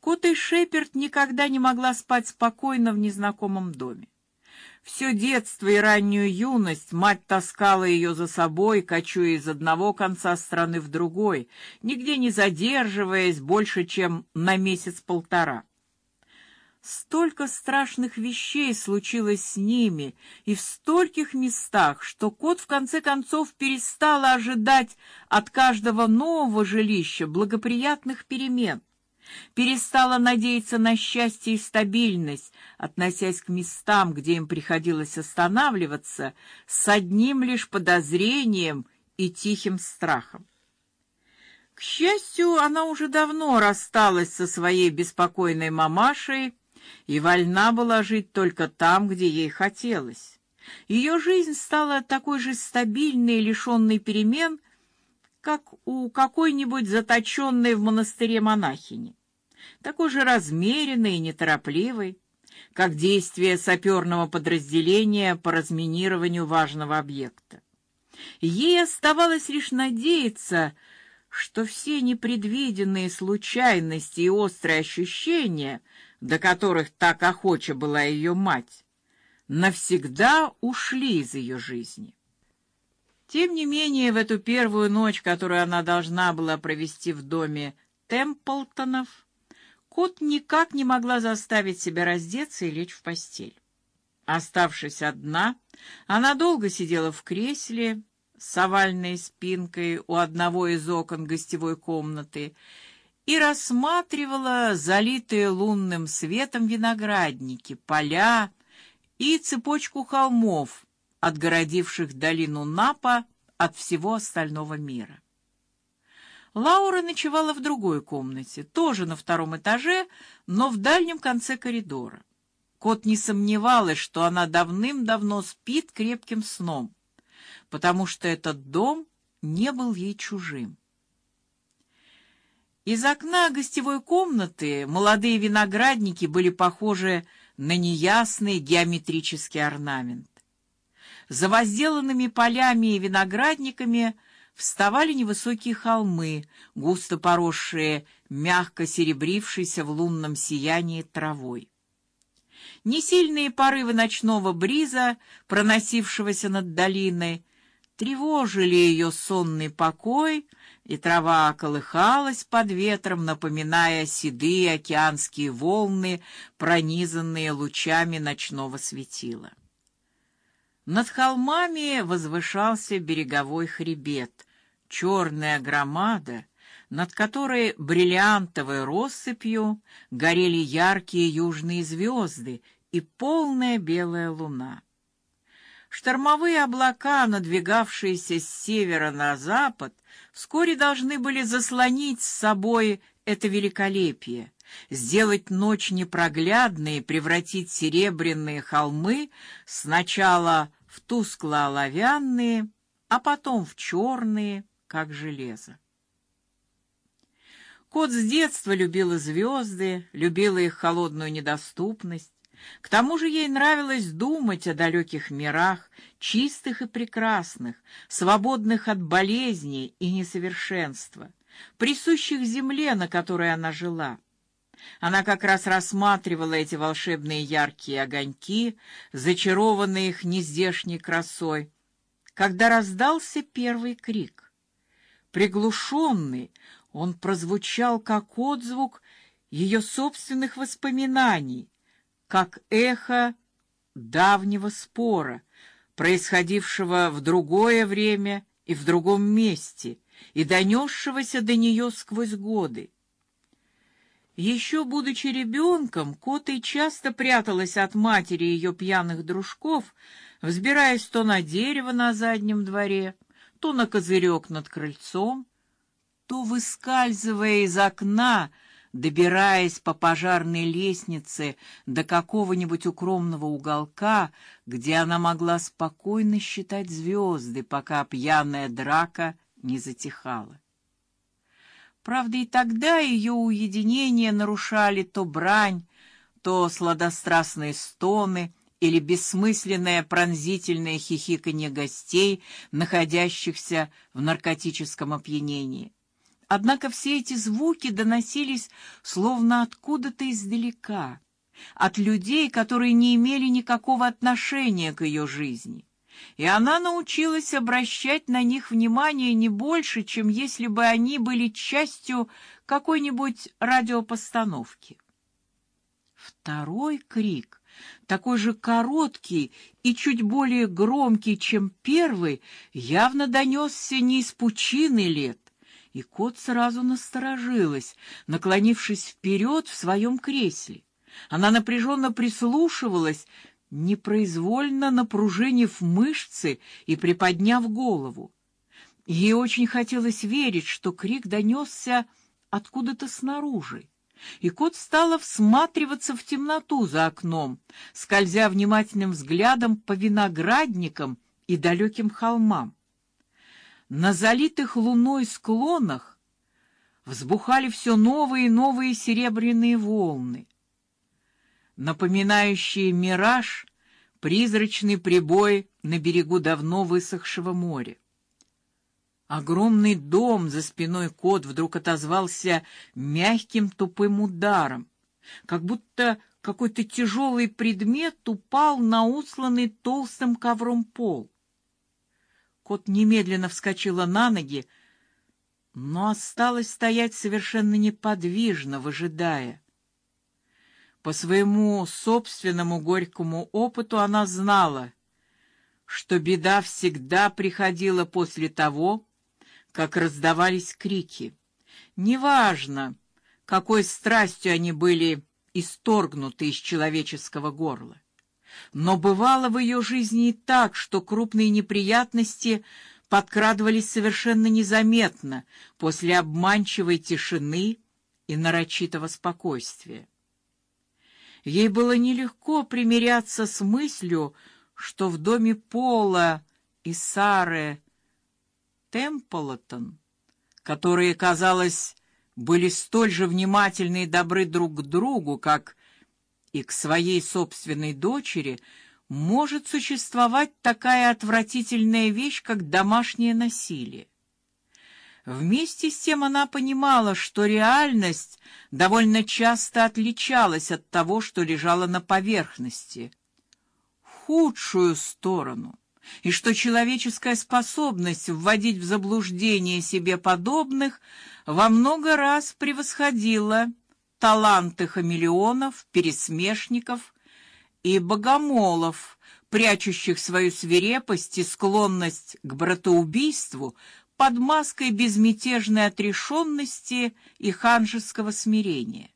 Кот и Шеперд никогда не могла спать спокойно в незнакомом доме. Все детство и раннюю юность мать таскала ее за собой, кочуя из одного конца страны в другой, нигде не задерживаясь больше, чем на месяц-полтора. Столько страшных вещей случилось с ними и в стольких местах, что кот в конце концов перестал ожидать от каждого нового жилища благоприятных перемен перестала надеяться на счастье и стабильность, относясь к местам, где им приходилось останавливаться, с одним лишь подозрением и тихим страхом. К счастью, она уже давно рассталась со своей беспокойной мамашей и вольна была жить только там, где ей хотелось. Ее жизнь стала такой же стабильной и лишенной перемен, как у какой-нибудь заточенной в монастыре монахини такой же размеренный и неторопливый, как действие саперного подразделения по разминированию важного объекта. Ей оставалось лишь надеяться, что все непредвиденные случайности и острые ощущения, до которых так охоча была ее мать, навсегда ушли из ее жизни. Тем не менее, в эту первую ночь, которую она должна была провести в доме Темплтонов, Кот никак не могла заставить себя раздеться и лечь в постель. Оставшись одна, она долго сидела в кресле с овальной спинкой у одного из окон гостевой комнаты и рассматривала залитые лунным светом виноградники, поля и цепочку холмов, отгородивших долину Напа от всего остального мира. Лаура ночевала в другой комнате, тоже на втором этаже, но в дальнем конце коридора. Кот не сомневалась, что она давным-давно спит крепким сном, потому что этот дом не был ей чужим. Из окна гостевой комнаты молодые виноградники были похожи на неясный геометрический орнамент. За возделанными полями и виноградниками вставали невысокие холмы, густо поросшие мягко серебрившейся в лунном сиянии травой. Несильные порывы ночного бриза, проносившегося над долиной, тревожили ее сонный покой, и трава колыхалась под ветром, напоминая седые океанские волны, пронизанные лучами ночного светила. Над холмами возвышался береговой хребет, черная громада, над которой бриллиантовой россыпью горели яркие южные звезды и полная белая луна. Штормовые облака, надвигавшиеся с севера на запад, вскоре должны были заслонить с собой это великолепие, сделать ночь непроглядной превратить серебряные холмы сначала в тускло-оловянные, а потом в черные, как железо. Кот с детства любила звезды, любила их холодную недоступность. К тому же ей нравилось думать о далеких мирах, чистых и прекрасных, свободных от болезней и несовершенства, присущих земле, на которой она жила. Она как раз рассматривала эти волшебные яркие огоньки, зачарованные их нездешней красой, когда раздался первый крик. Приглушенный, он прозвучал как отзвук ее собственных воспоминаний, как эхо давнего спора, происходившего в другое время и в другом месте, и донесшегося до нее сквозь годы. Еще будучи ребенком, Котой часто пряталась от матери и ее пьяных дружков, взбираясь то на дерево на заднем дворе, то на козырек над крыльцом, то выскальзывая из окна, добираясь по пожарной лестнице до какого-нибудь укромного уголка, где она могла спокойно считать звезды, пока пьяная драка не затихала. Правда, и тогда ее уединение нарушали то брань, то сладострастные стоны, или бессмысленное пронзительное хихиканье гостей, находящихся в наркотическом опьянении. Однако все эти звуки доносились словно откуда-то издалека, от людей, которые не имели никакого отношения к ее жизни. И она научилась обращать на них внимание не больше, чем если бы они были частью какой-нибудь радиопостановки. Второй крик, такой же короткий и чуть более громкий, чем первый, явно донесся не из пучины лет, и кот сразу насторожилась, наклонившись вперед в своем кресле. Она напряженно прислушивалась, непроизвольно напружинив мышцы и приподняв голову. Ей очень хотелось верить, что крик донесся откуда-то снаружи. И кот стала всматриваться в темноту за окном, скользя внимательным взглядом по виноградникам и далеким холмам. На залитых луной склонах взбухали все новые и новые серебряные волны, напоминающие мираж, призрачный прибой на берегу давно высохшего моря. Огромный дом за спиной кот вдруг отозвался мягким тупым ударом, как будто какой-то тяжелый предмет упал на усланный толстым ковром пол. Кот немедленно вскочила на ноги, но осталась стоять совершенно неподвижно, выжидая. По своему собственному горькому опыту она знала, что беда всегда приходила после того, как раздавались крики. Неважно, какой страстью они были исторгнуты из человеческого горла. Но бывало в ее жизни и так, что крупные неприятности подкрадывались совершенно незаметно после обманчивой тишины и нарочитого спокойствия. Ей было нелегко примиряться с мыслью, что в доме Пола и Сары Темплтон, которые, казалось, были столь же внимательны и добры друг к другу, как и к своей собственной дочери может существовать такая отвратительная вещь, как домашнее насилие. Вместе с тем она понимала, что реальность довольно часто отличалась от того, что лежало на поверхности, худшую сторону, и что человеческая способность вводить в заблуждение себе подобных во много раз превосходила таланты хамелеонов, пересмешников и богомолов, прячущих свою свирепость и склонность к братоубийству под маской безмятежной отрешенности и ханжеского смирения.